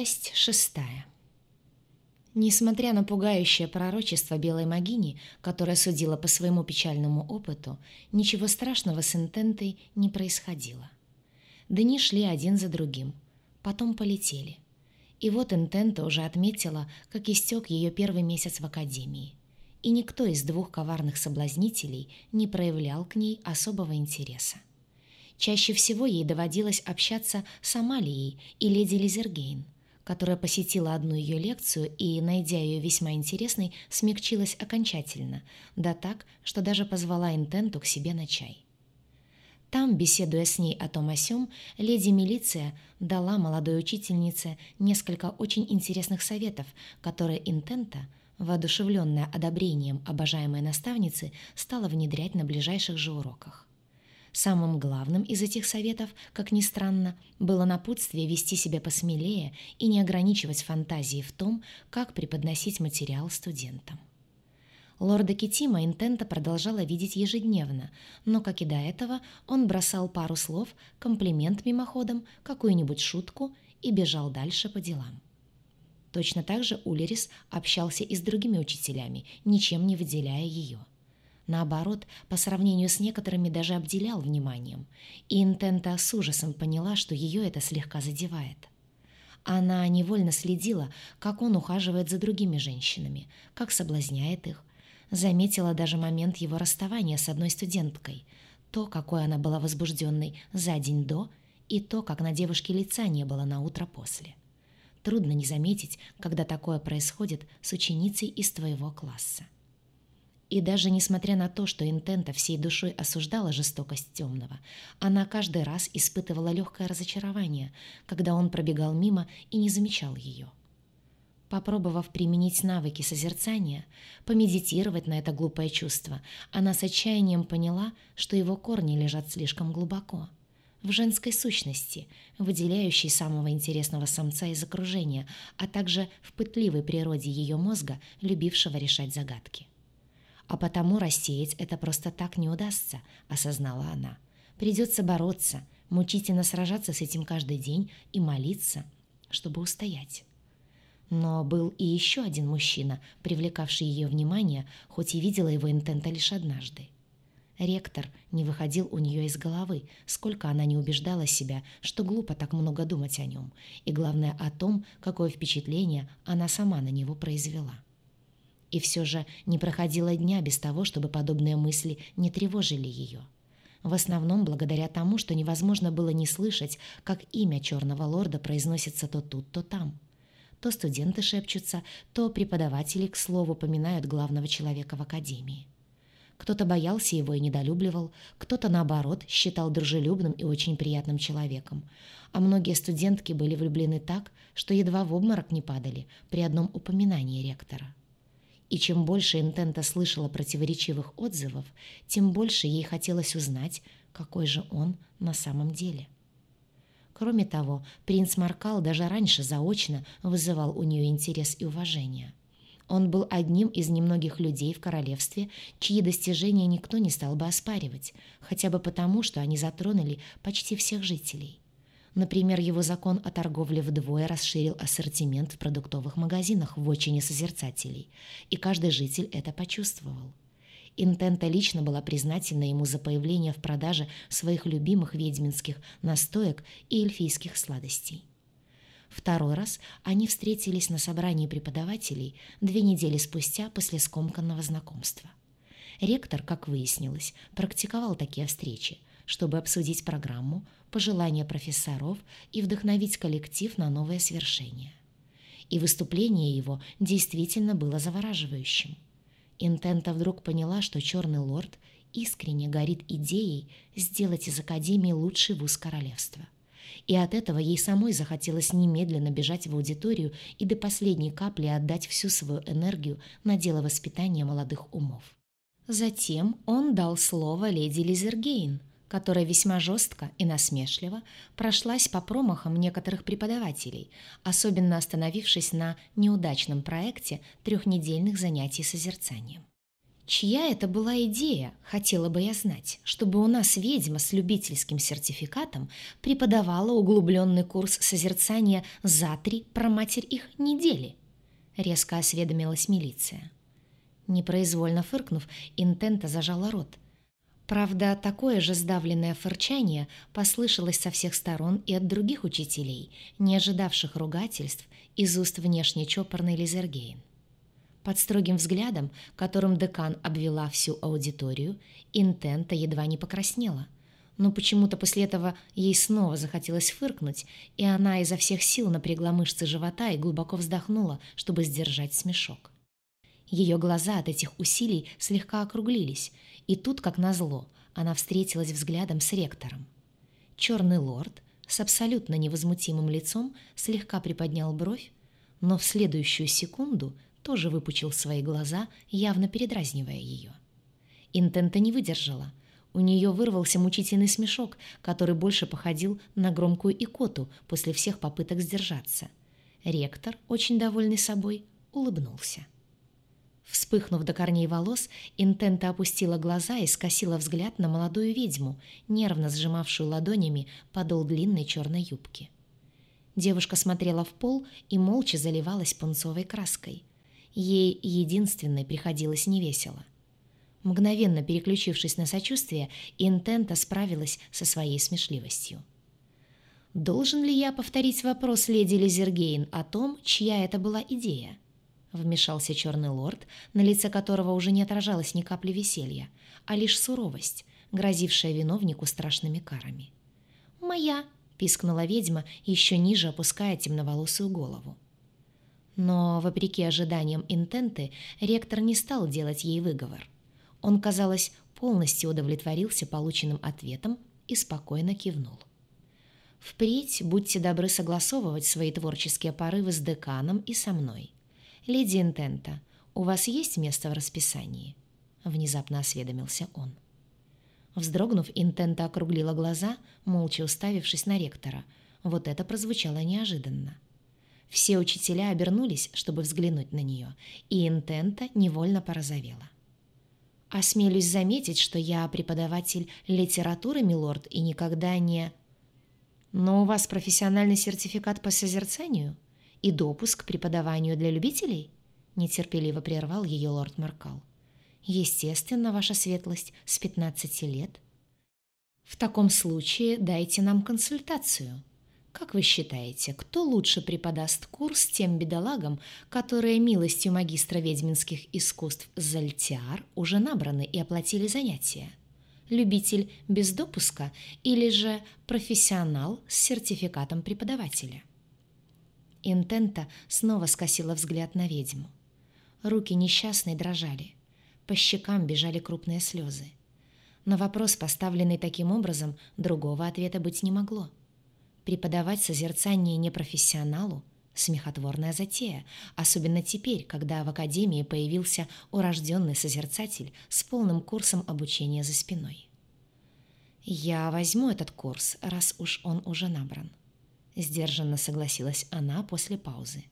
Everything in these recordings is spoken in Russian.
Часть шестая. Несмотря на пугающее пророчество Белой Магини, которая судила по своему печальному опыту, ничего страшного с Интентой не происходило. Дни шли один за другим, потом полетели. И вот Интента уже отметила, как истек ее первый месяц в Академии. И никто из двух коварных соблазнителей не проявлял к ней особого интереса. Чаще всего ей доводилось общаться с Амалией и леди Лизергейн, которая посетила одну ее лекцию и, найдя ее весьма интересной, смягчилась окончательно, да так, что даже позвала Интенту к себе на чай. Там, беседуя с ней о том о сём, леди Милиция дала молодой учительнице несколько очень интересных советов, которые Интента, воодушевленная одобрением обожаемой наставницы, стала внедрять на ближайших же уроках. Самым главным из этих советов, как ни странно, было напутствие вести себя посмелее и не ограничивать фантазии в том, как преподносить материал студентам. Лорда Китима Интента продолжала видеть ежедневно, но, как и до этого, он бросал пару слов, комплимент мимоходом, какую-нибудь шутку и бежал дальше по делам. Точно так же Улерис общался и с другими учителями, ничем не выделяя ее. Наоборот, по сравнению с некоторыми даже обделял вниманием, и Интента с ужасом поняла, что ее это слегка задевает. Она невольно следила, как он ухаживает за другими женщинами, как соблазняет их. Заметила даже момент его расставания с одной студенткой, то, какой она была возбужденной за день до, и то, как на девушке лица не было на утро после. Трудно не заметить, когда такое происходит с ученицей из твоего класса. И даже несмотря на то, что Интента всей душой осуждала жестокость темного, она каждый раз испытывала легкое разочарование, когда он пробегал мимо и не замечал ее. Попробовав применить навыки созерцания, помедитировать на это глупое чувство, она с отчаянием поняла, что его корни лежат слишком глубоко. В женской сущности, выделяющей самого интересного самца из окружения, а также в пытливой природе ее мозга, любившего решать загадки. А потому рассеять это просто так не удастся, осознала она. Придется бороться, мучительно сражаться с этим каждый день и молиться, чтобы устоять. Но был и еще один мужчина, привлекавший ее внимание, хоть и видела его интента лишь однажды. Ректор не выходил у нее из головы, сколько она не убеждала себя, что глупо так много думать о нем, и главное о том, какое впечатление она сама на него произвела. И все же не проходило дня без того, чтобы подобные мысли не тревожили ее. В основном благодаря тому, что невозможно было не слышать, как имя черного лорда произносится то тут, то там. То студенты шепчутся, то преподаватели, к слову, поминают главного человека в академии. Кто-то боялся его и недолюбливал, кто-то, наоборот, считал дружелюбным и очень приятным человеком. А многие студентки были влюблены так, что едва в обморок не падали при одном упоминании ректора. И чем больше Интента слышала противоречивых отзывов, тем больше ей хотелось узнать, какой же он на самом деле. Кроме того, принц Маркал даже раньше заочно вызывал у нее интерес и уважение. Он был одним из немногих людей в королевстве, чьи достижения никто не стал бы оспаривать, хотя бы потому, что они затронули почти всех жителей. Например, его закон о торговле вдвое расширил ассортимент в продуктовых магазинах в очине созерцателей, и каждый житель это почувствовал. Интента лично была признательна ему за появление в продаже своих любимых ведьминских настоек и эльфийских сладостей. Второй раз они встретились на собрании преподавателей две недели спустя после скомканного знакомства. Ректор, как выяснилось, практиковал такие встречи, чтобы обсудить программу, пожелания профессоров и вдохновить коллектив на новое свершение. И выступление его действительно было завораживающим. Интента вдруг поняла, что Черный Лорд искренне горит идеей сделать из Академии лучший вуз королевства. И от этого ей самой захотелось немедленно бежать в аудиторию и до последней капли отдать всю свою энергию на дело воспитания молодых умов. Затем он дал слово леди Лизергейн, которая весьма жестко и насмешливо прошлась по промахам некоторых преподавателей, особенно остановившись на неудачном проекте трехнедельных занятий созерцанием. Чья это была идея, хотела бы я знать, чтобы у нас ведьма с любительским сертификатом преподавала углубленный курс созерцания за три про их недели? Резко осведомилась милиция. Непроизвольно фыркнув, Интента зажала рот. Правда, такое же сдавленное фырчание послышалось со всех сторон и от других учителей, не ожидавших ругательств из уст внешне чопорной Лизергейн. Под строгим взглядом, которым декан обвела всю аудиторию, Интента едва не покраснела. Но почему-то после этого ей снова захотелось фыркнуть, и она изо всех сил напрягла мышцы живота и глубоко вздохнула, чтобы сдержать смешок. Ее глаза от этих усилий слегка округлились, и тут, как назло, она встретилась взглядом с ректором. Черный лорд с абсолютно невозмутимым лицом слегка приподнял бровь, но в следующую секунду тоже выпучил свои глаза, явно передразнивая ее. Интента не выдержала. У нее вырвался мучительный смешок, который больше походил на громкую икоту после всех попыток сдержаться. Ректор, очень довольный собой, улыбнулся. Вспыхнув до корней волос, Интента опустила глаза и скосила взгляд на молодую ведьму, нервно сжимавшую ладонями подол длинной черной юбки. Девушка смотрела в пол и молча заливалась пунцовой краской. Ей единственной приходилось невесело. Мгновенно переключившись на сочувствие, Интента справилась со своей смешливостью. «Должен ли я повторить вопрос леди Лизергейн о том, чья это была идея?» Вмешался черный лорд, на лице которого уже не отражалось ни капли веселья, а лишь суровость, грозившая виновнику страшными карами. «Моя!» — пискнула ведьма, еще ниже опуская темноволосую голову. Но, вопреки ожиданиям интенты, ректор не стал делать ей выговор. Он, казалось, полностью удовлетворился полученным ответом и спокойно кивнул. «Впредь будьте добры согласовывать свои творческие порывы с деканом и со мной. «Леди Интента, у вас есть место в расписании?» Внезапно осведомился он. Вздрогнув, Интента округлила глаза, молча уставившись на ректора. Вот это прозвучало неожиданно. Все учителя обернулись, чтобы взглянуть на нее, и Интента невольно порозовела. «Осмелюсь заметить, что я преподаватель литературы, милорд, и никогда не...» «Но у вас профессиональный сертификат по созерцанию?» И допуск к преподаванию для любителей?» — нетерпеливо прервал ее лорд Маркал. «Естественно, ваша светлость, с пятнадцати лет». «В таком случае дайте нам консультацию. Как вы считаете, кто лучше преподаст курс тем бедолагам, которые милостью магистра ведьминских искусств Зальтиар уже набраны и оплатили занятия? Любитель без допуска или же профессионал с сертификатом преподавателя?» Интента снова скосила взгляд на ведьму. Руки несчастной дрожали. По щекам бежали крупные слезы. На вопрос, поставленный таким образом, другого ответа быть не могло. Преподавать созерцание непрофессионалу – смехотворная затея, особенно теперь, когда в Академии появился урожденный созерцатель с полным курсом обучения за спиной. «Я возьму этот курс, раз уж он уже набран. Сдержанно согласилась она после паузы.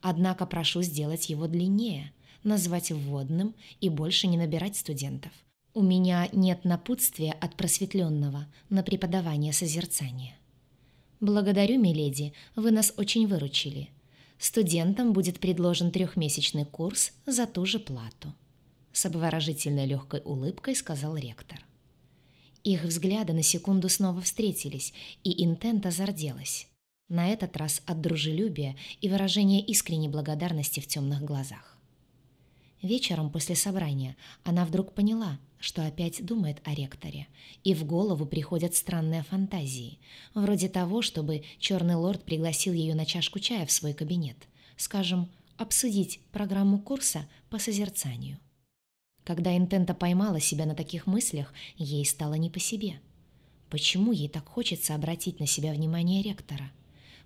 Однако прошу сделать его длиннее, назвать вводным и больше не набирать студентов. У меня нет напутствия от просветленного на преподавание созерцания. Благодарю, миледи, вы нас очень выручили. Студентам будет предложен трехмесячный курс за ту же плату. С обворожительной легкой улыбкой сказал ректор. Их взгляды на секунду снова встретились, и Интента зарделась. На этот раз от дружелюбия и выражения искренней благодарности в темных глазах. Вечером после собрания она вдруг поняла, что опять думает о ректоре, и в голову приходят странные фантазии, вроде того, чтобы черный лорд пригласил ее на чашку чая в свой кабинет, скажем, обсудить программу курса по созерцанию. Когда Интента поймала себя на таких мыслях, ей стало не по себе. Почему ей так хочется обратить на себя внимание ректора?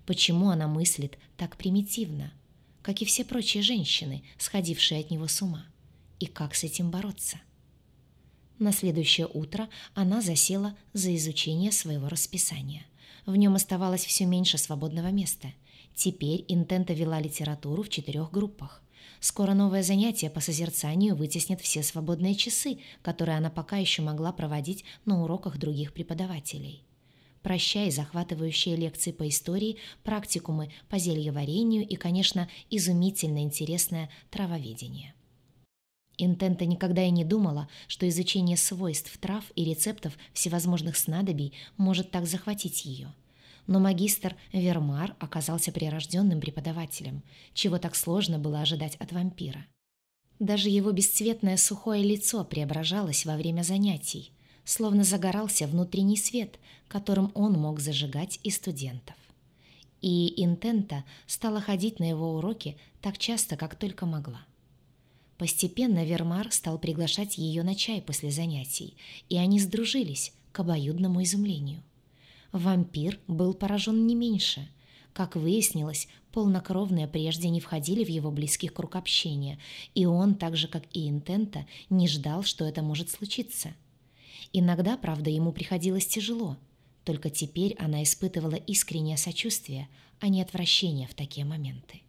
Почему она мыслит так примитивно, как и все прочие женщины, сходившие от него с ума, и как с этим бороться. На следующее утро она засела за изучение своего расписания. В нем оставалось все меньше свободного места. Теперь Интента вела литературу в четырех группах. Скоро новое занятие по созерцанию вытеснит все свободные часы, которые она пока еще могла проводить на уроках других преподавателей. Прощай захватывающие лекции по истории, практикумы по зельеварению и, конечно, изумительно интересное травоведение. Интента никогда и не думала, что изучение свойств трав и рецептов всевозможных снадобий может так захватить ее. Но магистр Вермар оказался прирожденным преподавателем, чего так сложно было ожидать от вампира. Даже его бесцветное сухое лицо преображалось во время занятий, словно загорался внутренний свет, которым он мог зажигать и студентов. И Интента стала ходить на его уроки так часто, как только могла. Постепенно Вермар стал приглашать ее на чай после занятий, и они сдружились к обоюдному изумлению. Вампир был поражен не меньше. Как выяснилось, полнокровные прежде не входили в его близкий круг общения, и он, так же как и Интента, не ждал, что это может случиться. Иногда, правда, ему приходилось тяжело. Только теперь она испытывала искреннее сочувствие, а не отвращение в такие моменты.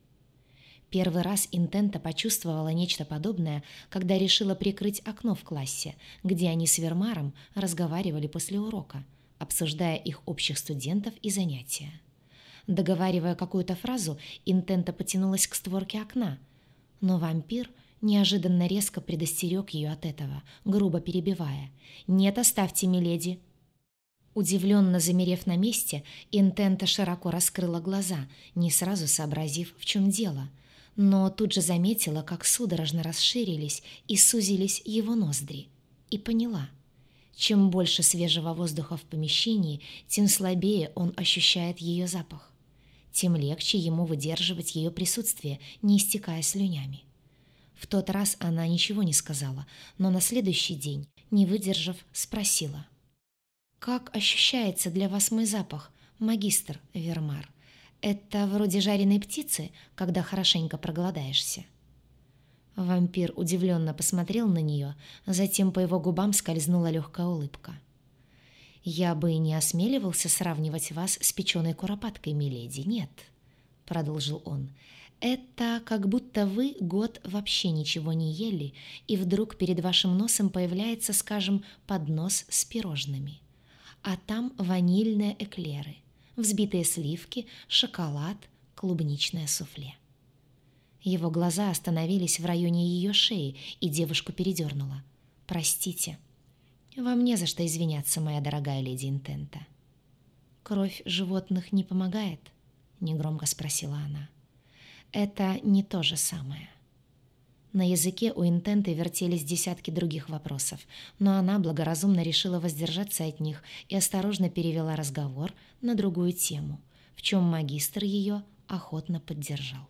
Первый раз Интента почувствовала нечто подобное, когда решила прикрыть окно в классе, где они с Вермаром разговаривали после урока, обсуждая их общих студентов и занятия. Договаривая какую-то фразу, Интента потянулась к створке окна, но вампир неожиданно резко предостерег ее от этого, грубо перебивая. «Нет, оставьте, миледи!» Удивленно замерев на месте, Интента широко раскрыла глаза, не сразу сообразив, в чем дело – но тут же заметила, как судорожно расширились и сузились его ноздри, и поняла. Чем больше свежего воздуха в помещении, тем слабее он ощущает ее запах. Тем легче ему выдерживать ее присутствие, не истекая слюнями. В тот раз она ничего не сказала, но на следующий день, не выдержав, спросила. «Как ощущается для вас мой запах, магистр Вермар?» Это вроде жареной птицы, когда хорошенько проголодаешься. Вампир удивленно посмотрел на нее, затем по его губам скользнула легкая улыбка. «Я бы и не осмеливался сравнивать вас с печеной куропаткой, миледи, нет», — продолжил он. «Это как будто вы год вообще ничего не ели, и вдруг перед вашим носом появляется, скажем, поднос с пирожными. А там ванильные эклеры, взбитые сливки, шоколад, клубничное суфле. Его глаза остановились в районе ее шеи, и девушку передернула. «Простите. Вам не за что извиняться, моя дорогая леди Интента». «Кровь животных не помогает?» — негромко спросила она. «Это не то же самое». На языке у интенты вертелись десятки других вопросов, но она благоразумно решила воздержаться от них и осторожно перевела разговор на другую тему, в чем магистр ее охотно поддержал.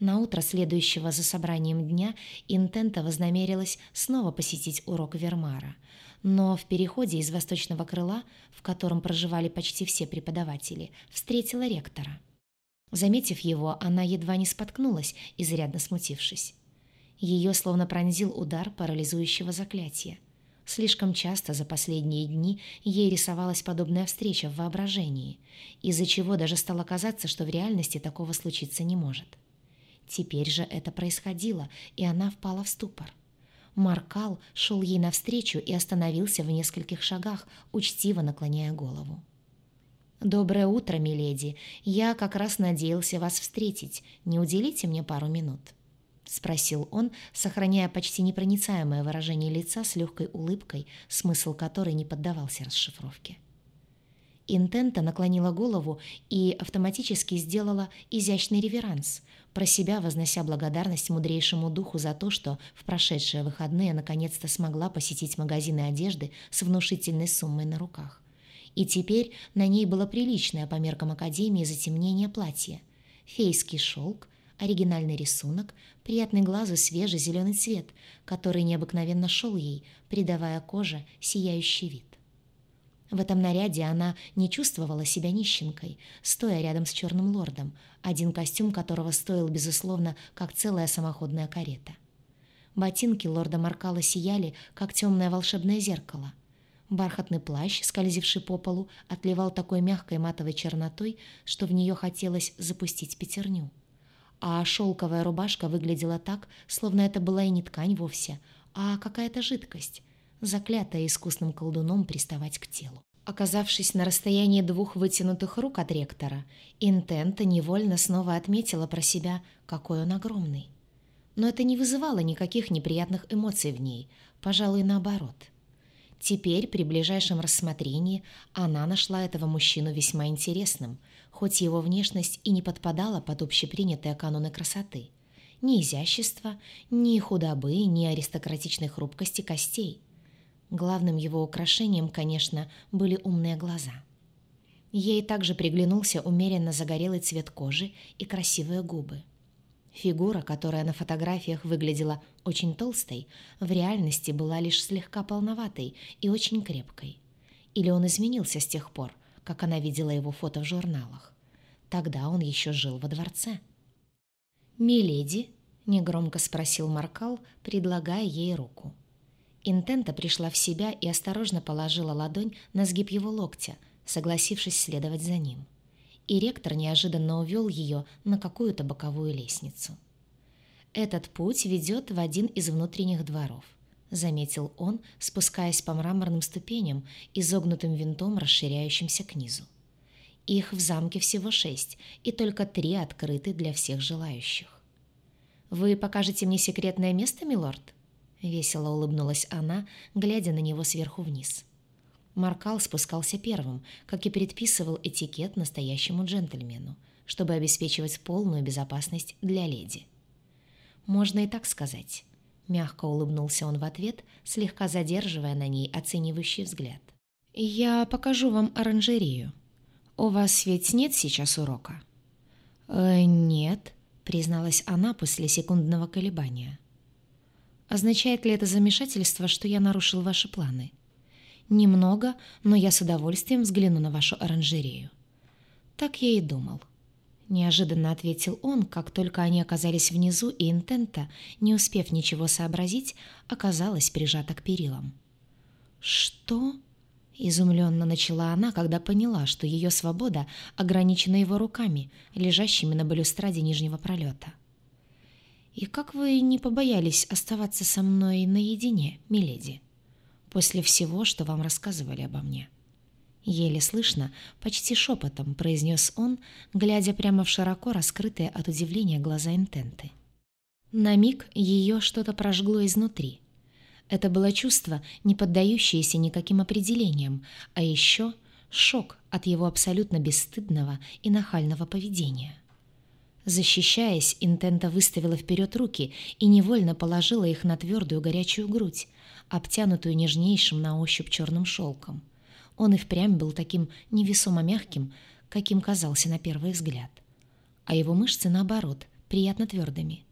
На утро следующего за собранием дня Интента вознамерилась снова посетить урок Вермара, но в переходе из восточного крыла, в котором проживали почти все преподаватели, встретила ректора – Заметив его, она едва не споткнулась, изрядно смутившись. Ее словно пронзил удар парализующего заклятия. Слишком часто за последние дни ей рисовалась подобная встреча в воображении, из-за чего даже стало казаться, что в реальности такого случиться не может. Теперь же это происходило, и она впала в ступор. Маркал шел ей навстречу и остановился в нескольких шагах, учтиво наклоняя голову. «Доброе утро, миледи. Я как раз надеялся вас встретить. Не уделите мне пару минут?» — спросил он, сохраняя почти непроницаемое выражение лица с легкой улыбкой, смысл которой не поддавался расшифровке. Интента наклонила голову и автоматически сделала изящный реверанс, про себя вознося благодарность мудрейшему духу за то, что в прошедшие выходные наконец-то смогла посетить магазины одежды с внушительной суммой на руках и теперь на ней было приличное по меркам Академии затемнение платье. Фейский шелк, оригинальный рисунок, приятный глазу свежий зеленый цвет, который необыкновенно шел ей, придавая коже сияющий вид. В этом наряде она не чувствовала себя нищенкой, стоя рядом с черным лордом, один костюм которого стоил, безусловно, как целая самоходная карета. Ботинки лорда Маркала сияли, как темное волшебное зеркало — Бархатный плащ, скользивший по полу, отливал такой мягкой матовой чернотой, что в нее хотелось запустить пятерню. а шелковая рубашка выглядела так, словно это была и не ткань вовсе, а какая-то жидкость, заклятая искусным колдуном приставать к телу. Оказавшись на расстоянии двух вытянутых рук от ректора, Интента невольно снова отметила про себя, какой он огромный. Но это не вызывало никаких неприятных эмоций в ней, пожалуй, наоборот. Теперь, при ближайшем рассмотрении, она нашла этого мужчину весьма интересным, хоть его внешность и не подпадала под общепринятые каноны красоты. Ни изящества, ни худобы, ни аристократичной хрупкости костей. Главным его украшением, конечно, были умные глаза. Ей также приглянулся умеренно загорелый цвет кожи и красивые губы. Фигура, которая на фотографиях выглядела очень толстой, в реальности была лишь слегка полноватой и очень крепкой. Или он изменился с тех пор, как она видела его фото в журналах. Тогда он еще жил во дворце. «Миледи?» — негромко спросил Маркал, предлагая ей руку. Интента пришла в себя и осторожно положила ладонь на сгиб его локтя, согласившись следовать за ним и ректор неожиданно увел ее на какую-то боковую лестницу. «Этот путь ведет в один из внутренних дворов», — заметил он, спускаясь по мраморным ступеням, изогнутым винтом, расширяющимся к низу. «Их в замке всего шесть, и только три открыты для всех желающих». «Вы покажете мне секретное место, милорд?» — весело улыбнулась она, глядя на него сверху вниз. — Маркал спускался первым, как и предписывал этикет настоящему джентльмену, чтобы обеспечивать полную безопасность для леди. «Можно и так сказать», — мягко улыбнулся он в ответ, слегка задерживая на ней оценивающий взгляд. «Я покажу вам оранжерею. У вас ведь нет сейчас урока?» «Э, «Нет», — призналась она после секундного колебания. «Означает ли это замешательство, что я нарушил ваши планы?» «Немного, но я с удовольствием взгляну на вашу оранжерею». «Так я и думал». Неожиданно ответил он, как только они оказались внизу, и Интента, не успев ничего сообразить, оказалась прижата к перилам. «Что?» — изумленно начала она, когда поняла, что ее свобода ограничена его руками, лежащими на балюстраде нижнего пролета. «И как вы не побоялись оставаться со мной наедине, миледи?» после всего, что вам рассказывали обо мне». Еле слышно, почти шепотом произнес он, глядя прямо в широко раскрытые от удивления глаза интенты. На миг ее что-то прожгло изнутри. Это было чувство, не поддающееся никаким определениям, а еще шок от его абсолютно бесстыдного и нахального поведения. Защищаясь, Интента выставила вперед руки и невольно положила их на твердую горячую грудь, обтянутую нежнейшим на ощупь черным шелком. Он и впрямь был таким невесомо мягким, каким казался на первый взгляд. А его мышцы, наоборот, приятно твердыми.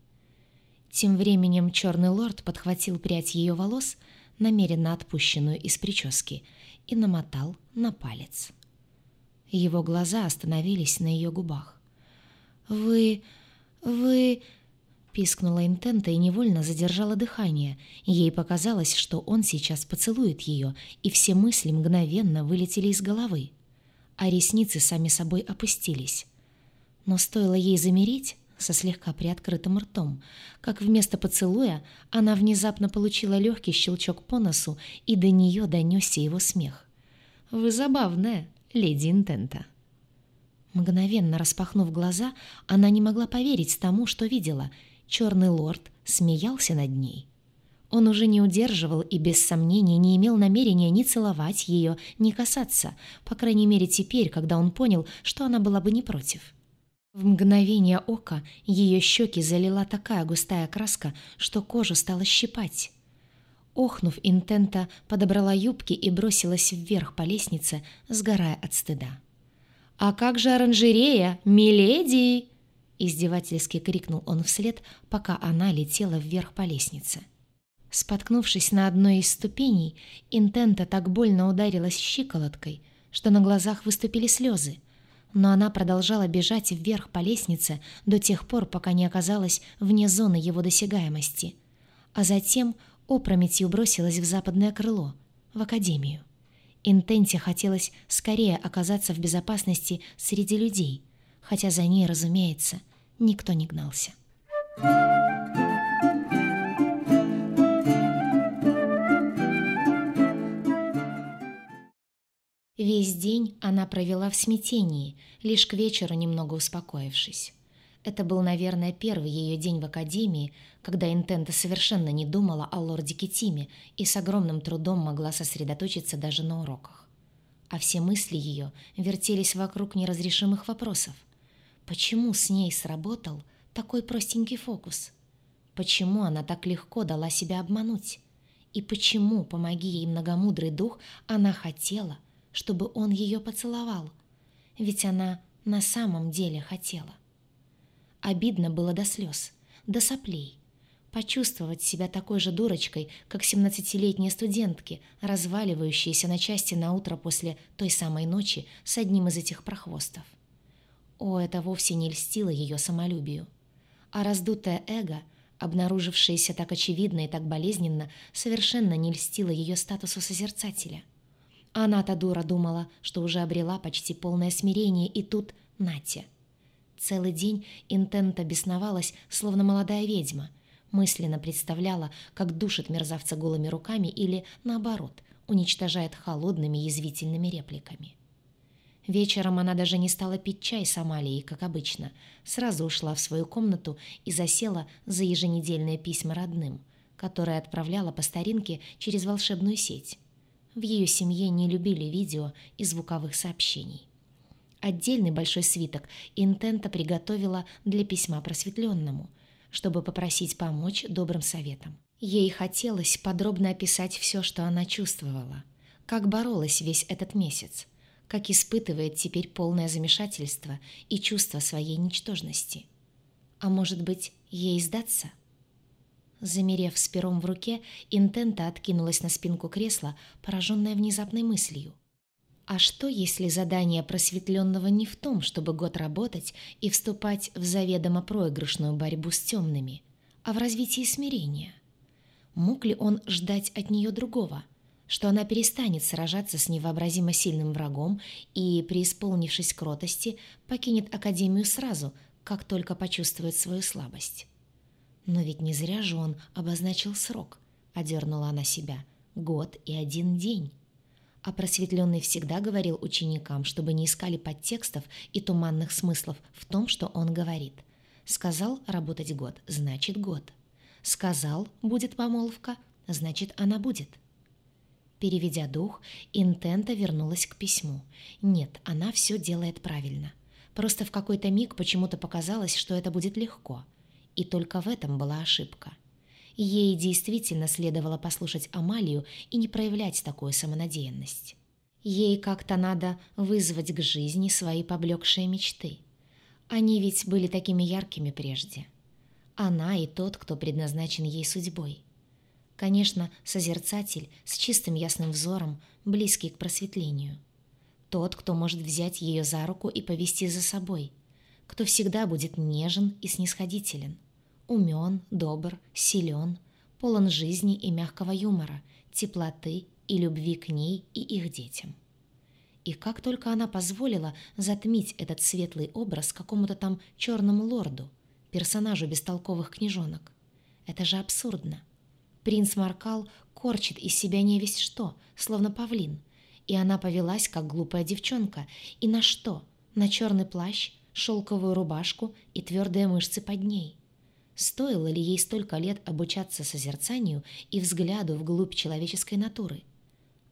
Тем временем черный лорд подхватил прядь ее волос, намеренно отпущенную из прически, и намотал на палец. Его глаза остановились на ее губах. «Вы... вы...» Пискнула интента и невольно задержала дыхание. Ей показалось, что он сейчас поцелует ее, и все мысли мгновенно вылетели из головы. А ресницы сами собой опустились. Но стоило ей замереть со слегка приоткрытым ртом, как вместо поцелуя она внезапно получила легкий щелчок по носу, и до нее донесся его смех. «Вы забавная, леди Интента». Мгновенно распахнув глаза, она не могла поверить тому, что видела — черный лорд смеялся над ней. Он уже не удерживал и без сомнения не имел намерения ни целовать ее, ни касаться, по крайней мере теперь, когда он понял, что она была бы не против. В мгновение ока ее щеки залила такая густая краска, что кожу стала щипать. Охнув, Интента подобрала юбки и бросилась вверх по лестнице, сгорая от стыда. «А как же оранжерея, миледи?» Издевательски крикнул он вслед, пока она летела вверх по лестнице. Споткнувшись на одной из ступеней, Интента так больно ударилась щиколоткой, что на глазах выступили слезы, но она продолжала бежать вверх по лестнице до тех пор, пока не оказалась вне зоны его досягаемости, а затем опрометью бросилась в западное крыло, в академию. Интенте хотелось скорее оказаться в безопасности среди людей, хотя за ней, разумеется, никто не гнался. Весь день она провела в смятении, лишь к вечеру немного успокоившись. Это был, наверное, первый ее день в академии, когда Интента совершенно не думала о лорде Китиме и с огромным трудом могла сосредоточиться даже на уроках. А все мысли ее вертелись вокруг неразрешимых вопросов. Почему с ней сработал такой простенький фокус? Почему она так легко дала себя обмануть? И почему, помоги ей многомудрый дух, она хотела – чтобы он ее поцеловал, ведь она на самом деле хотела. Обидно было до слез, до соплей. Почувствовать себя такой же дурочкой, как семнадцатилетние студентки, разваливающиеся на части на утро после той самой ночи с одним из этих прохвостов. О, это вовсе не льстило ее самолюбию. А раздутое эго, обнаружившееся так очевидно и так болезненно, совершенно не льстило ее статусу созерцателя. Она-то дура думала, что уже обрела почти полное смирение, и тут Натя. Целый день Интента бесновалась, словно молодая ведьма. Мысленно представляла, как душит мерзавца голыми руками или, наоборот, уничтожает холодными язвительными репликами. Вечером она даже не стала пить чай с Амалией, как обычно. Сразу ушла в свою комнату и засела за еженедельные письма родным, которые отправляла по старинке через волшебную сеть. В ее семье не любили видео и звуковых сообщений. Отдельный большой свиток Интента приготовила для письма просветленному, чтобы попросить помочь добрым советам. Ей хотелось подробно описать все, что она чувствовала, как боролась весь этот месяц, как испытывает теперь полное замешательство и чувство своей ничтожности. А может быть, ей сдаться? Замерев с пером в руке, Интента откинулась на спинку кресла, пораженная внезапной мыслью. А что, если задание просветленного не в том, чтобы год работать и вступать в заведомо проигрышную борьбу с темными, а в развитии смирения? Мог ли он ждать от нее другого, что она перестанет сражаться с невообразимо сильным врагом и, преисполнившись кротости, покинет Академию сразу, как только почувствует свою слабость? Но ведь не зря же он обозначил срок, одернула она себя. Год и один день. А просветленный всегда говорил ученикам, чтобы не искали подтекстов и туманных смыслов в том, что он говорит. Сказал работать год, значит год. Сказал, будет помолвка, значит она будет. Переведя дух, Интента вернулась к письму. Нет, она все делает правильно. Просто в какой-то миг почему-то показалось, что это будет легко — и только в этом была ошибка. Ей действительно следовало послушать Амалию и не проявлять такую самонадеянность. Ей как-то надо вызвать к жизни свои поблекшие мечты. Они ведь были такими яркими прежде. Она и тот, кто предназначен ей судьбой. Конечно, созерцатель с чистым ясным взором, близкий к просветлению. Тот, кто может взять ее за руку и повести за собой – кто всегда будет нежен и снисходителен, умен, добр, силен, полон жизни и мягкого юмора, теплоты и любви к ней и их детям. И как только она позволила затмить этот светлый образ какому-то там черному лорду, персонажу бестолковых книжонок. Это же абсурдно. Принц Маркал корчит из себя невесть что, словно павлин, и она повелась, как глупая девчонка. И на что? На черный плащ, шелковую рубашку и твердые мышцы под ней. Стоило ли ей столько лет обучаться созерцанию и взгляду вглубь человеческой натуры?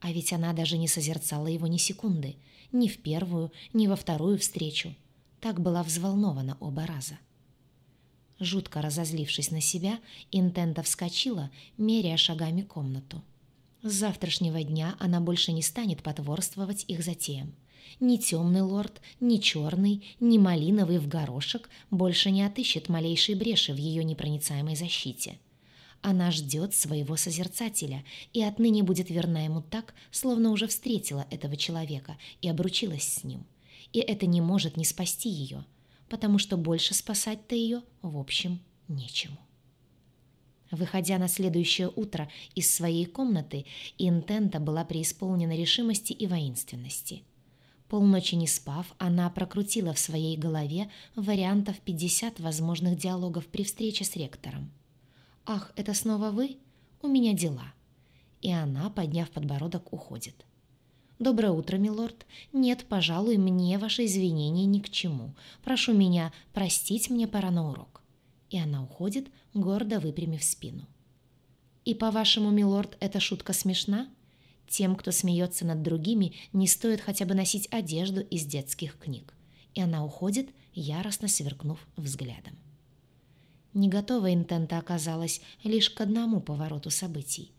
А ведь она даже не созерцала его ни секунды, ни в первую, ни во вторую встречу. Так была взволнована оба раза. Жутко разозлившись на себя, Интента вскочила, меряя шагами комнату. С завтрашнего дня она больше не станет потворствовать их затеям. Ни темный лорд, ни черный, ни малиновый в горошек больше не отыщет малейшей бреши в ее непроницаемой защите. Она ждет своего созерцателя и отныне будет верна ему так, словно уже встретила этого человека и обручилась с ним. И это не может не спасти ее, потому что больше спасать-то ее, в общем, нечему. Выходя на следующее утро из своей комнаты, Интента была преисполнена решимости и воинственности – Полночи не спав, она прокрутила в своей голове вариантов 50 возможных диалогов при встрече с ректором. «Ах, это снова вы? У меня дела». И она, подняв подбородок, уходит. «Доброе утро, милорд. Нет, пожалуй, мне ваши извинения ни к чему. Прошу меня простить, мне пора на урок». И она уходит, гордо выпрямив спину. «И, по-вашему, милорд, эта шутка смешна?» Тем, кто смеется над другими, не стоит хотя бы носить одежду из детских книг. И она уходит, яростно сверкнув взглядом. Не готова интента оказалась лишь к одному повороту событий.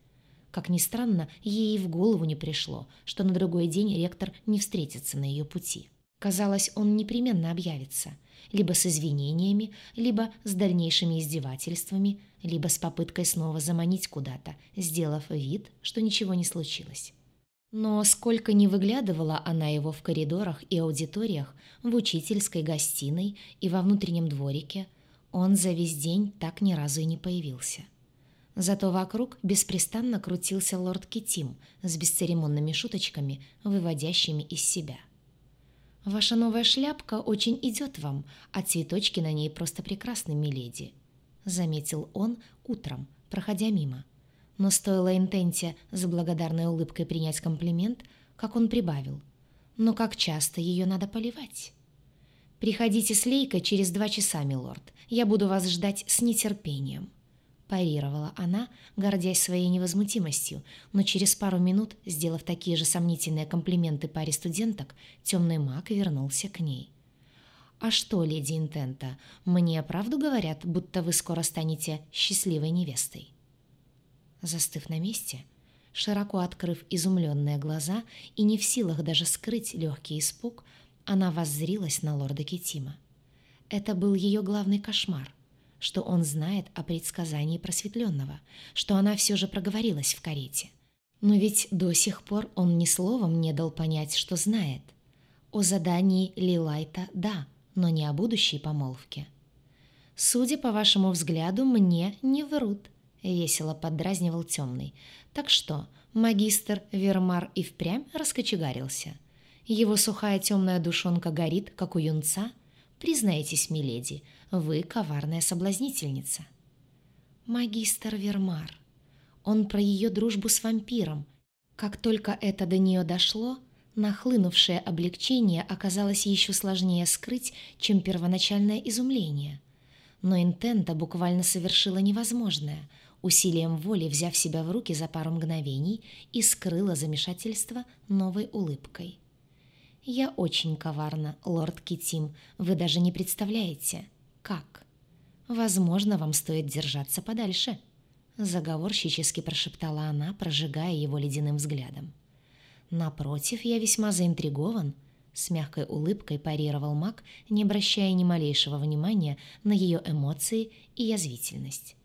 Как ни странно, ей в голову не пришло, что на другой день ректор не встретится на ее пути. Казалось, он непременно объявится, либо с извинениями, либо с дальнейшими издевательствами, либо с попыткой снова заманить куда-то, сделав вид, что ничего не случилось. Но сколько не выглядывала она его в коридорах и аудиториях, в учительской гостиной и во внутреннем дворике, он за весь день так ни разу и не появился. Зато вокруг беспрестанно крутился лорд Китим с бесцеремонными шуточками, выводящими из себя. «Ваша новая шляпка очень идет вам, а цветочки на ней просто прекрасны, миледи», — заметил он утром, проходя мимо. Но стоило Интенте с благодарной улыбкой принять комплимент, как он прибавил. «Но как часто ее надо поливать?» «Приходите с Лейкой через два часа, милорд. Я буду вас ждать с нетерпением», парировала она, гордясь своей невозмутимостью, но через пару минут, сделав такие же сомнительные комплименты паре студенток, темный маг вернулся к ней. «А что, леди Интента, мне правду говорят, будто вы скоро станете счастливой невестой?» Застыв на месте, широко открыв изумленные глаза и не в силах даже скрыть легкий испуг, она воззрилась на лорда Китима. Это был ее главный кошмар что он знает о предсказании просветленного, что она все же проговорилась в карете. Но ведь до сих пор он ни словом не дал понять, что знает. О задании Лилайта – да, но не о будущей помолвке. «Судя по вашему взгляду, мне не врут», — весело поддразнивал темный. «Так что, магистр Вермар и впрямь раскочегарился? Его сухая темная душонка горит, как у юнца? Признайтесь, миледи, вы коварная соблазнительница. Магистр Вермар. Он про ее дружбу с вампиром. Как только это до нее дошло, нахлынувшее облегчение оказалось еще сложнее скрыть, чем первоначальное изумление. Но Интента буквально совершила невозможное, усилием воли взяв себя в руки за пару мгновений и скрыла замешательство новой улыбкой. «Я очень коварна, лорд Китим, вы даже не представляете». «Как?» «Возможно, вам стоит держаться подальше», — заговорщически прошептала она, прожигая его ледяным взглядом. «Напротив, я весьма заинтригован», — с мягкой улыбкой парировал маг, не обращая ни малейшего внимания на ее эмоции и язвительность.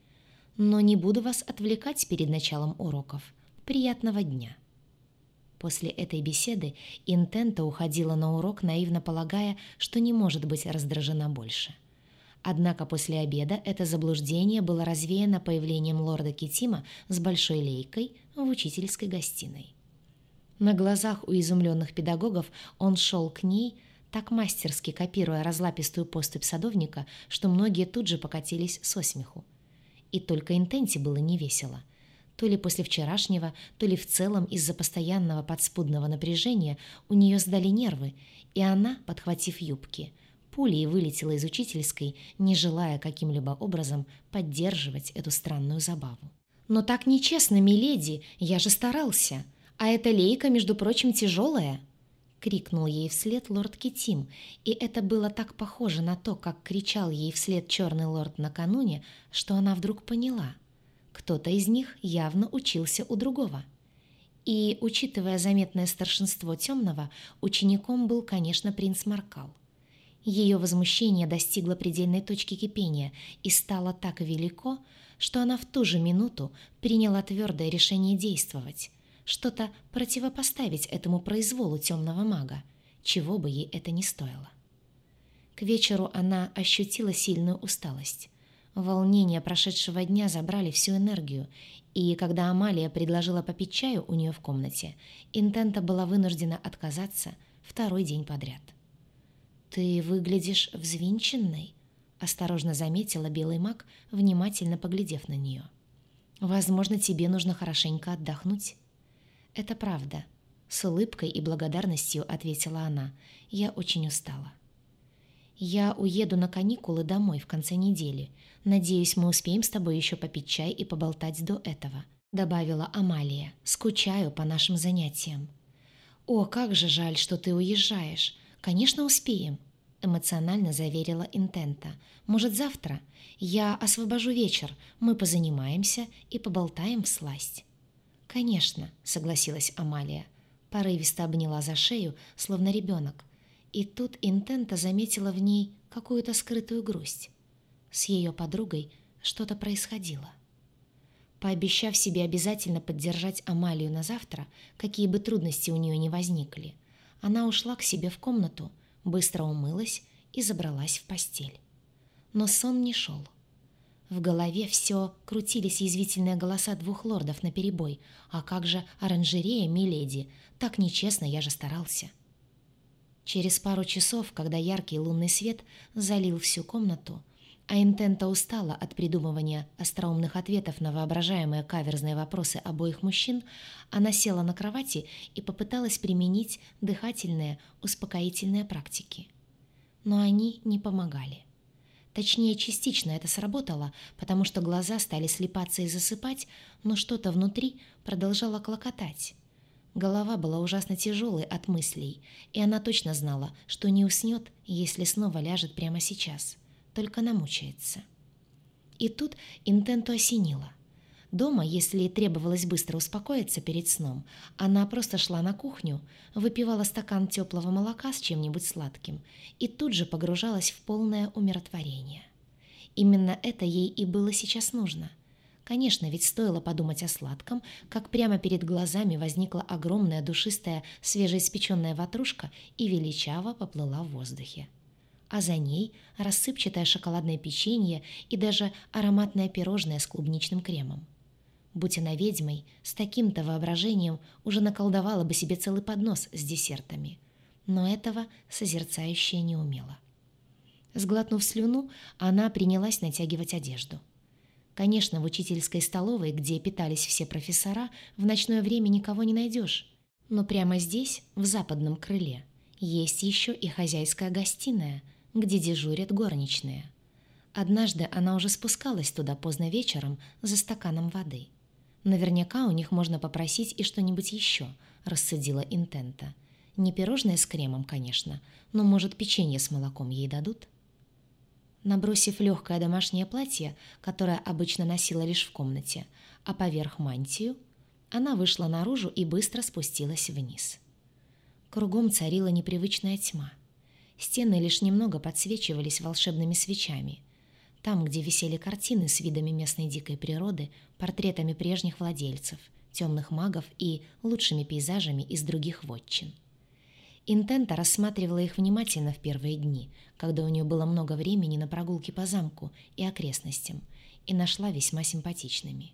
«Но не буду вас отвлекать перед началом уроков. Приятного дня!» После этой беседы Интента уходила на урок, наивно полагая, что не может быть раздражена больше. Однако после обеда это заблуждение было развеяно появлением лорда Китима с большой лейкой в учительской гостиной. На глазах у изумленных педагогов он шел к ней, так мастерски копируя разлапистую поступь садовника, что многие тут же покатились со смеху. И только Интенти было невесело. То ли после вчерашнего, то ли в целом из-за постоянного подспудного напряжения у нее сдали нервы, и она, подхватив юбки – пулей вылетела из учительской, не желая каким-либо образом поддерживать эту странную забаву. «Но так нечестно, миледи, я же старался. А эта лейка, между прочим, тяжелая!» крикнул ей вслед лорд Китим, и это было так похоже на то, как кричал ей вслед черный лорд накануне, что она вдруг поняла. Кто-то из них явно учился у другого. И, учитывая заметное старшинство темного, учеником был, конечно, принц Маркал. Ее возмущение достигло предельной точки кипения и стало так велико, что она в ту же минуту приняла твердое решение действовать, что-то противопоставить этому произволу темного мага, чего бы ей это ни стоило. К вечеру она ощутила сильную усталость. Волнения прошедшего дня забрали всю энергию, и когда Амалия предложила попить чаю у нее в комнате, Интента была вынуждена отказаться, второй день подряд. «Ты выглядишь взвинченной», — осторожно заметила белый маг, внимательно поглядев на нее. «Возможно, тебе нужно хорошенько отдохнуть». «Это правда», — с улыбкой и благодарностью ответила она. «Я очень устала». «Я уеду на каникулы домой в конце недели. Надеюсь, мы успеем с тобой еще попить чай и поболтать до этого», — добавила Амалия. «Скучаю по нашим занятиям». «О, как же жаль, что ты уезжаешь. Конечно, успеем», — эмоционально заверила Интента. «Может, завтра? Я освобожу вечер, мы позанимаемся и поболтаем в сласть». «Конечно», — согласилась Амалия. Порывисто обняла за шею, словно ребенок. И тут Интента заметила в ней какую-то скрытую грусть. С ее подругой что-то происходило. Пообещав себе обязательно поддержать Амалию на завтра, какие бы трудности у нее ни возникли, она ушла к себе в комнату, быстро умылась и забралась в постель. Но сон не шел. В голове все крутились язвительные голоса двух лордов наперебой. А как же оранжерея, миледи? Так нечестно, я же старался. Через пару часов, когда яркий лунный свет залил всю комнату, а Интента устала от придумывания остроумных ответов на воображаемые каверзные вопросы обоих мужчин, она села на кровати и попыталась применить дыхательные, успокоительные практики. Но они не помогали. Точнее, частично это сработало, потому что глаза стали слепаться и засыпать, но что-то внутри продолжало клокотать. Голова была ужасно тяжелой от мыслей, и она точно знала, что не уснет, если снова ляжет прямо сейчас, только намучается. И тут Интенту осенило. Дома, если требовалось быстро успокоиться перед сном, она просто шла на кухню, выпивала стакан теплого молока с чем-нибудь сладким и тут же погружалась в полное умиротворение. Именно это ей и было сейчас нужно. Конечно, ведь стоило подумать о сладком, как прямо перед глазами возникла огромная душистая свежеиспеченная ватрушка и величаво поплыла в воздухе. А за ней рассыпчатое шоколадное печенье и даже ароматное пирожное с клубничным кремом. Будь она ведьмой, с таким-то воображением уже наколдовала бы себе целый поднос с десертами. Но этого созерцающая не умела. Сглотнув слюну, она принялась натягивать одежду. Конечно, в учительской столовой, где питались все профессора, в ночное время никого не найдешь. Но прямо здесь, в западном крыле, есть еще и хозяйская гостиная, где дежурят горничные. Однажды она уже спускалась туда поздно вечером за стаканом воды. Наверняка у них можно попросить и что-нибудь еще, рассудила Интента. Не пирожное с кремом, конечно, но, может, печенье с молоком ей дадут? Набросив легкое домашнее платье, которое обычно носила лишь в комнате, а поверх мантию, она вышла наружу и быстро спустилась вниз. Кругом царила непривычная тьма. Стены лишь немного подсвечивались волшебными свечами — там, где висели картины с видами местной дикой природы, портретами прежних владельцев, темных магов и лучшими пейзажами из других вотчин. Интента рассматривала их внимательно в первые дни, когда у нее было много времени на прогулки по замку и окрестностям, и нашла весьма симпатичными.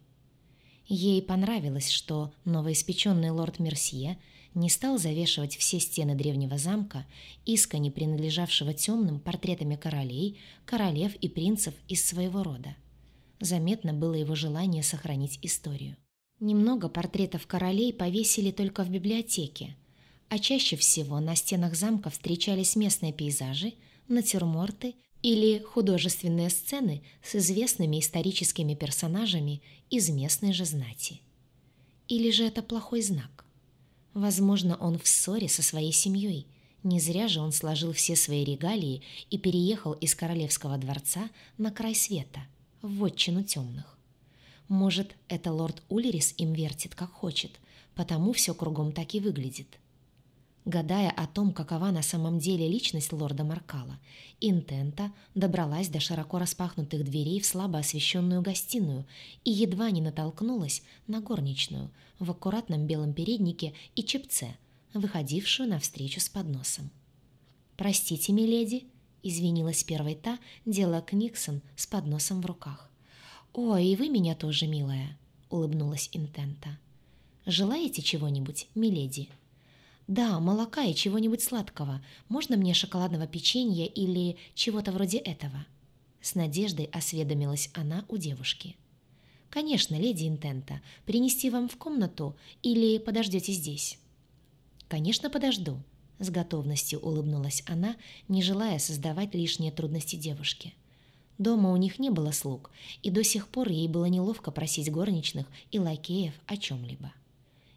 Ей понравилось, что новоиспеченный лорд Мерсье не стал завешивать все стены древнего замка, искони принадлежавшего темным портретами королей, королев и принцев из своего рода. Заметно было его желание сохранить историю. Немного портретов королей повесили только в библиотеке, а чаще всего на стенах замка встречались местные пейзажи, натюрморты или художественные сцены с известными историческими персонажами из местной же знати. Или же это плохой знак? Возможно, он в ссоре со своей семьей. Не зря же он сложил все свои регалии и переехал из королевского дворца на край света, в вотчину темных. Может, это лорд Улерис им вертит как хочет, потому все кругом так и выглядит. Гадая о том, какова на самом деле личность лорда Маркала, Интента добралась до широко распахнутых дверей в слабо освещенную гостиную и едва не натолкнулась на горничную в аккуратном белом переднике и чепце, выходившую навстречу с подносом. «Простите, миледи», — извинилась первой та, делая Книксон с подносом в руках. «О, и вы меня тоже, милая», — улыбнулась Интента. «Желаете чего-нибудь, миледи?» «Да, молока и чего-нибудь сладкого. Можно мне шоколадного печенья или чего-то вроде этого?» С надеждой осведомилась она у девушки. «Конечно, леди Интента. Принести вам в комнату или подождете здесь?» «Конечно, подожду», — с готовностью улыбнулась она, не желая создавать лишние трудности девушке. Дома у них не было слуг, и до сих пор ей было неловко просить горничных и лакеев о чем-либо.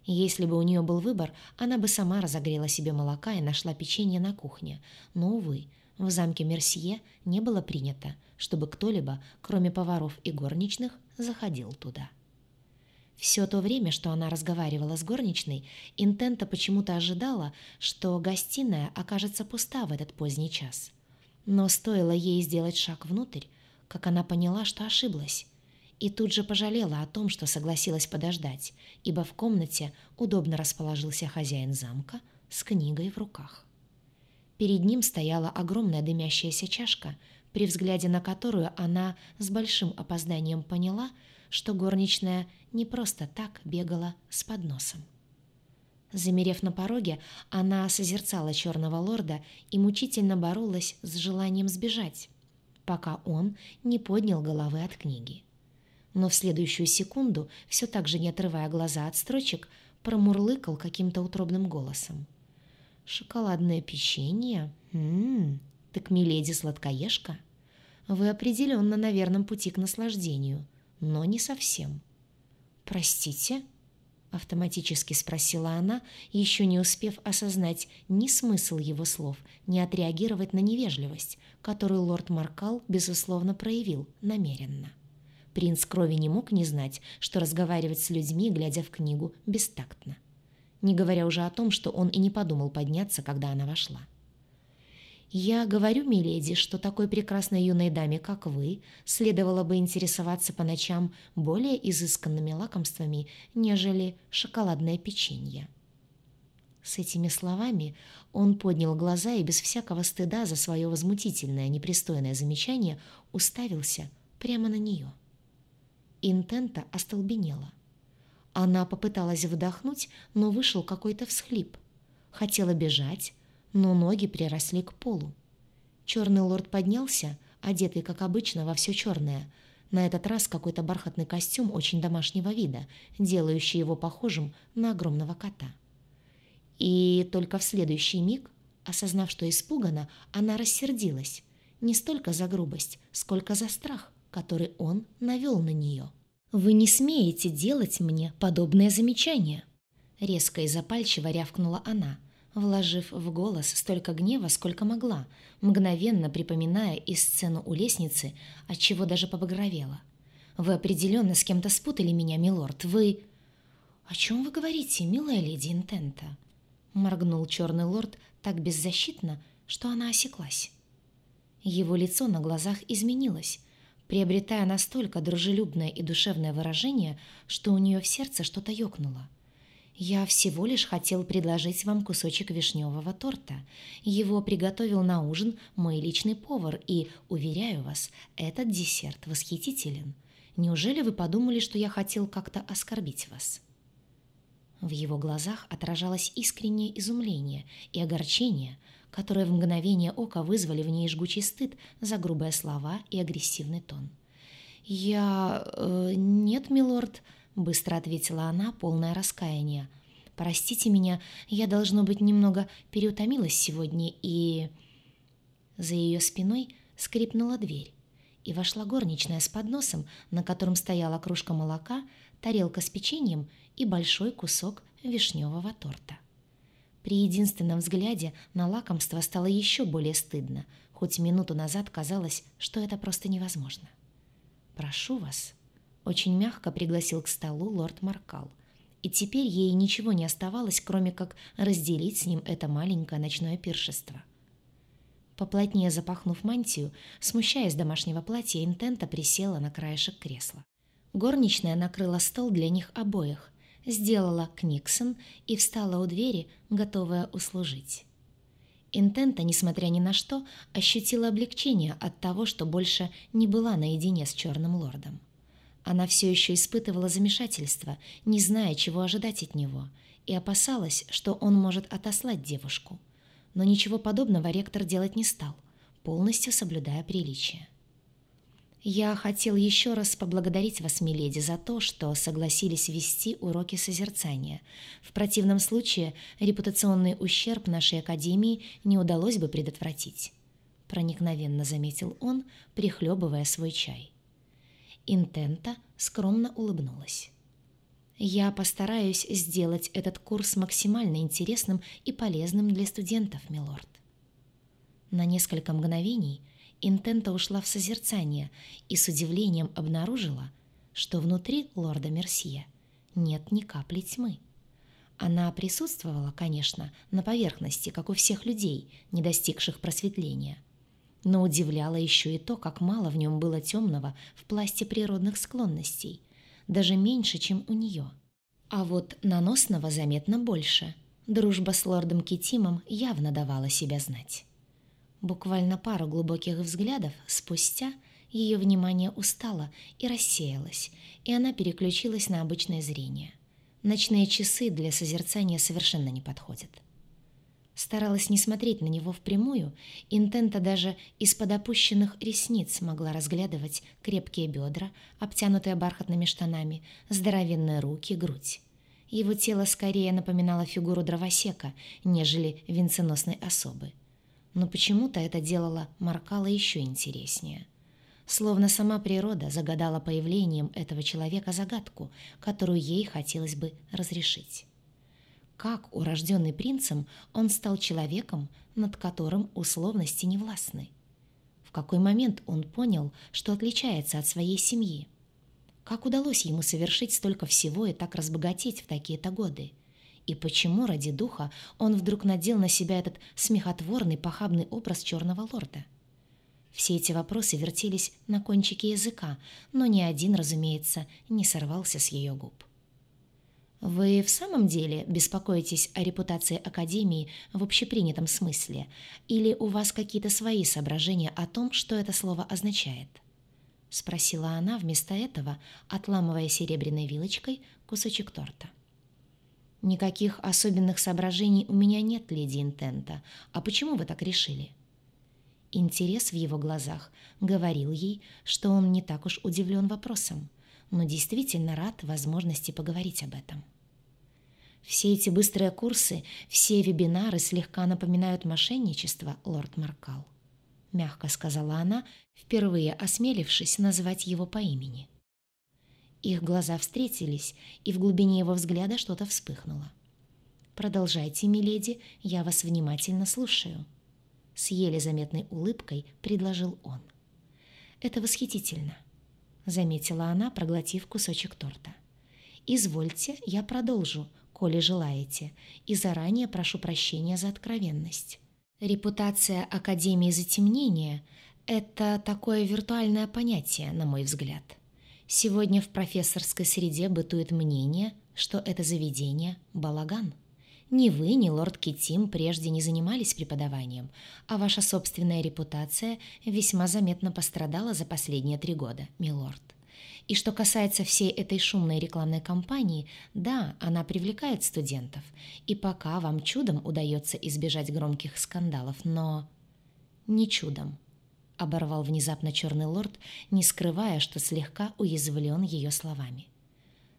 Если бы у нее был выбор, она бы сама разогрела себе молока и нашла печенье на кухне. Но, увы, в замке Мерсье не было принято, чтобы кто-либо, кроме поваров и горничных, заходил туда. Все то время, что она разговаривала с горничной, Интента почему-то ожидала, что гостиная окажется пуста в этот поздний час. Но стоило ей сделать шаг внутрь, как она поняла, что ошиблась и тут же пожалела о том, что согласилась подождать, ибо в комнате удобно расположился хозяин замка с книгой в руках. Перед ним стояла огромная дымящаяся чашка, при взгляде на которую она с большим опозданием поняла, что горничная не просто так бегала с подносом. Замерев на пороге, она созерцала черного лорда и мучительно боролась с желанием сбежать, пока он не поднял головы от книги но в следующую секунду, все так же не отрывая глаза от строчек, промурлыкал каким-то утробным голосом. «Шоколадное печенье? Ммм, так миледи сладкоежка? Вы определенно на верном пути к наслаждению, но не совсем». «Простите?» — автоматически спросила она, еще не успев осознать ни смысл его слов, ни отреагировать на невежливость, которую лорд Маркал, безусловно, проявил намеренно. Принц крови не мог не знать, что разговаривать с людьми, глядя в книгу, бестактно. Не говоря уже о том, что он и не подумал подняться, когда она вошла. «Я говорю, миледи, что такой прекрасной юной даме, как вы, следовало бы интересоваться по ночам более изысканными лакомствами, нежели шоколадное печенье». С этими словами он поднял глаза и без всякого стыда за свое возмутительное, непристойное замечание уставился прямо на нее. Интента остолбенела. Она попыталась вдохнуть, но вышел какой-то всхлип. Хотела бежать, но ноги приросли к полу. Черный лорд поднялся, одетый, как обычно, во все черное. На этот раз какой-то бархатный костюм очень домашнего вида, делающий его похожим на огромного кота. И только в следующий миг, осознав, что испугана, она рассердилась. Не столько за грубость, сколько за страх, который он навел на нее. «Вы не смеете делать мне подобное замечание!» Резко и запальчиво рявкнула она, вложив в голос столько гнева, сколько могла, мгновенно припоминая и сцену у лестницы, отчего даже побагровела. «Вы определенно с кем-то спутали меня, милорд. Вы...» «О чем вы говорите, милая леди Интента?» Моргнул черный лорд так беззащитно, что она осеклась. Его лицо на глазах изменилось, приобретая настолько дружелюбное и душевное выражение, что у нее в сердце что-то ёкнуло. «Я всего лишь хотел предложить вам кусочек вишневого торта. Его приготовил на ужин мой личный повар, и, уверяю вас, этот десерт восхитителен. Неужели вы подумали, что я хотел как-то оскорбить вас?» В его глазах отражалось искреннее изумление и огорчение – которые в мгновение ока вызвали в ней жгучий стыд за грубые слова и агрессивный тон. «Я... Э, нет, милорд», — быстро ответила она, полное раскаяния. «Простите меня, я, должно быть, немного переутомилась сегодня и...» За ее спиной скрипнула дверь, и вошла горничная с подносом, на котором стояла кружка молока, тарелка с печеньем и большой кусок вишневого торта. При единственном взгляде на лакомство стало еще более стыдно, хоть минуту назад казалось, что это просто невозможно. «Прошу вас», — очень мягко пригласил к столу лорд Маркал, и теперь ей ничего не оставалось, кроме как разделить с ним это маленькое ночное пиршество. Поплотнее запахнув мантию, смущаясь домашнего платья, Интента присела на краешек кресла. Горничная накрыла стол для них обоих, сделала Книксон и встала у двери, готовая услужить. Интента, несмотря ни на что, ощутила облегчение от того, что больше не была наедине с Черным Лордом. Она все еще испытывала замешательство, не зная, чего ожидать от него, и опасалась, что он может отослать девушку. Но ничего подобного ректор делать не стал, полностью соблюдая приличие. «Я хотел еще раз поблагодарить вас, миледи, за то, что согласились вести уроки созерцания. В противном случае репутационный ущерб нашей академии не удалось бы предотвратить», — проникновенно заметил он, прихлебывая свой чай. Интента скромно улыбнулась. «Я постараюсь сделать этот курс максимально интересным и полезным для студентов, милорд». На несколько мгновений — Интента ушла в созерцание и с удивлением обнаружила, что внутри лорда Мерсье нет ни капли тьмы. Она присутствовала, конечно, на поверхности, как у всех людей, не достигших просветления. Но удивляло еще и то, как мало в нем было темного в пласте природных склонностей, даже меньше, чем у нее. А вот наносного заметно больше. Дружба с лордом Китимом явно давала себя знать. Буквально пару глубоких взглядов спустя ее внимание устало и рассеялось, и она переключилась на обычное зрение. Ночные часы для созерцания совершенно не подходят. Старалась не смотреть на него впрямую, Интента даже из-под опущенных ресниц могла разглядывать крепкие бедра, обтянутые бархатными штанами, здоровенные руки, грудь. Его тело скорее напоминало фигуру дровосека, нежели венценосной особы но почему-то это делало Маркала еще интереснее. Словно сама природа загадала появлением этого человека загадку, которую ей хотелось бы разрешить. Как, урожденный принцем, он стал человеком, над которым условности не властны? В какой момент он понял, что отличается от своей семьи? Как удалось ему совершить столько всего и так разбогатеть в такие-то годы? И почему ради духа он вдруг надел на себя этот смехотворный похабный образ черного лорда? Все эти вопросы вертелись на кончике языка, но ни один, разумеется, не сорвался с ее губ. «Вы в самом деле беспокоитесь о репутации Академии в общепринятом смысле, или у вас какие-то свои соображения о том, что это слово означает?» — спросила она вместо этого, отламывая серебряной вилочкой кусочек торта. «Никаких особенных соображений у меня нет, леди Интента. А почему вы так решили?» Интерес в его глазах говорил ей, что он не так уж удивлен вопросом, но действительно рад возможности поговорить об этом. «Все эти быстрые курсы, все вебинары слегка напоминают мошенничество, лорд Маркал», — мягко сказала она, впервые осмелившись назвать его по имени. Их глаза встретились, и в глубине его взгляда что-то вспыхнуло. «Продолжайте, миледи, я вас внимательно слушаю», — с еле заметной улыбкой предложил он. «Это восхитительно», — заметила она, проглотив кусочек торта. «Извольте, я продолжу, коли желаете, и заранее прошу прощения за откровенность. Репутация Академии затемнения — это такое виртуальное понятие, на мой взгляд». Сегодня в профессорской среде бытует мнение, что это заведение – балаган. Ни вы, ни лорд Китим прежде не занимались преподаванием, а ваша собственная репутация весьма заметно пострадала за последние три года, милорд. И что касается всей этой шумной рекламной кампании, да, она привлекает студентов, и пока вам чудом удается избежать громких скандалов, но... Не чудом, — оборвал внезапно черный лорд, не скрывая, что слегка уязвлен ее словами.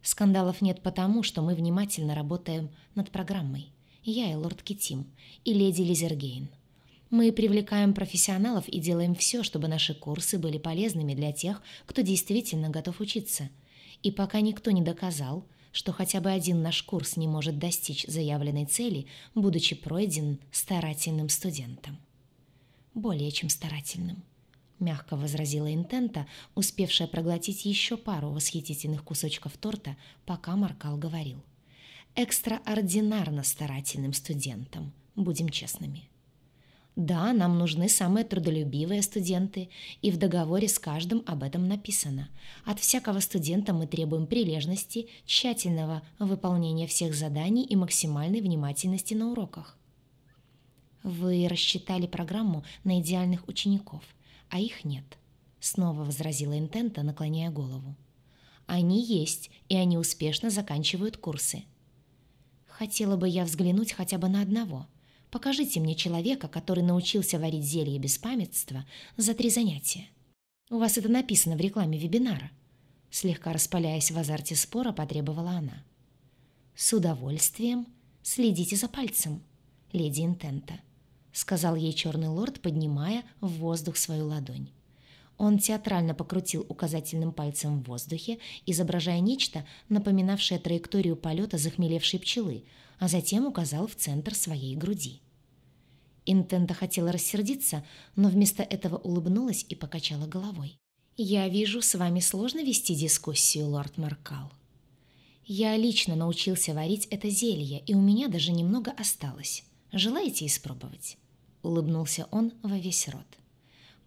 «Скандалов нет потому, что мы внимательно работаем над программой. Я и лорд Китим, и леди Лизергейн. Мы привлекаем профессионалов и делаем все, чтобы наши курсы были полезными для тех, кто действительно готов учиться. И пока никто не доказал, что хотя бы один наш курс не может достичь заявленной цели, будучи пройден старательным студентом более чем старательным», — мягко возразила Интента, успевшая проглотить еще пару восхитительных кусочков торта, пока Маркал говорил. «Экстраординарно старательным студентам, будем честными». Да, нам нужны самые трудолюбивые студенты, и в договоре с каждым об этом написано. От всякого студента мы требуем прилежности, тщательного выполнения всех заданий и максимальной внимательности на уроках. «Вы рассчитали программу на идеальных учеников, а их нет», — снова возразила Интента, наклоняя голову. «Они есть, и они успешно заканчивают курсы». Хотела бы я взглянуть хотя бы на одного. Покажите мне человека, который научился варить зелье беспамятства за три занятия. У вас это написано в рекламе вебинара. Слегка распаляясь в азарте спора, потребовала она. С удовольствием следите за пальцем, леди Интента, сказал ей черный лорд, поднимая в воздух свою ладонь. Он театрально покрутил указательным пальцем в воздухе, изображая нечто, напоминавшее траекторию полета захмелевшей пчелы, а затем указал в центр своей груди. Интента хотела рассердиться, но вместо этого улыбнулась и покачала головой. «Я вижу, с вами сложно вести дискуссию, лорд Маркал. Я лично научился варить это зелье, и у меня даже немного осталось. Желаете испробовать?» Улыбнулся он во весь рот.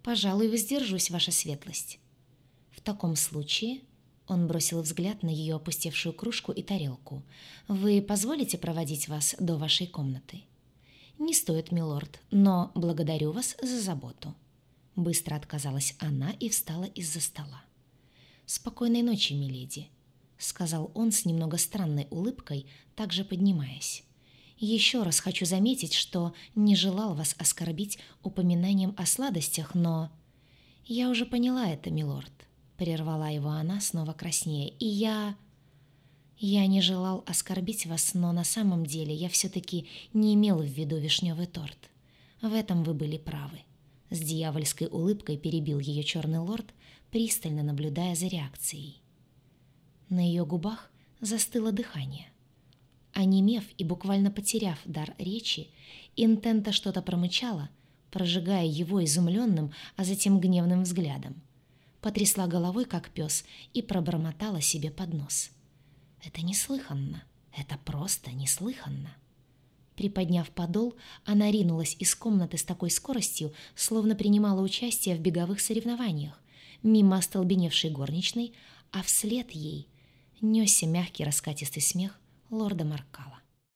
«Пожалуй, воздержусь, ваша светлость». «В таком случае...» Он бросил взгляд на ее опустевшую кружку и тарелку. «Вы позволите проводить вас до вашей комнаты?» «Не стоит, милорд, но благодарю вас за заботу». Быстро отказалась она и встала из-за стола. «Спокойной ночи, миледи», — сказал он с немного странной улыбкой, также поднимаясь. Еще раз хочу заметить, что не желал вас оскорбить упоминанием о сладостях, но... Я уже поняла это, милорд, прервала его она снова краснее, и я... Я не желал оскорбить вас, но на самом деле я все-таки не имел в виду вишневый торт. В этом вы были правы. С дьявольской улыбкой перебил ее черный лорд, пристально наблюдая за реакцией. На ее губах застыло дыхание. Онемев и буквально потеряв дар речи, Интента что-то промычала, прожигая его изумленным, а затем гневным взглядом. Потрясла головой, как пес, и пробормотала себе под нос. «Это неслыханно. Это просто неслыханно». Приподняв подол, она ринулась из комнаты с такой скоростью, словно принимала участие в беговых соревнованиях, мимо остолбеневшей горничной, а вслед ей несся мягкий раскатистый смех лорда Маркала.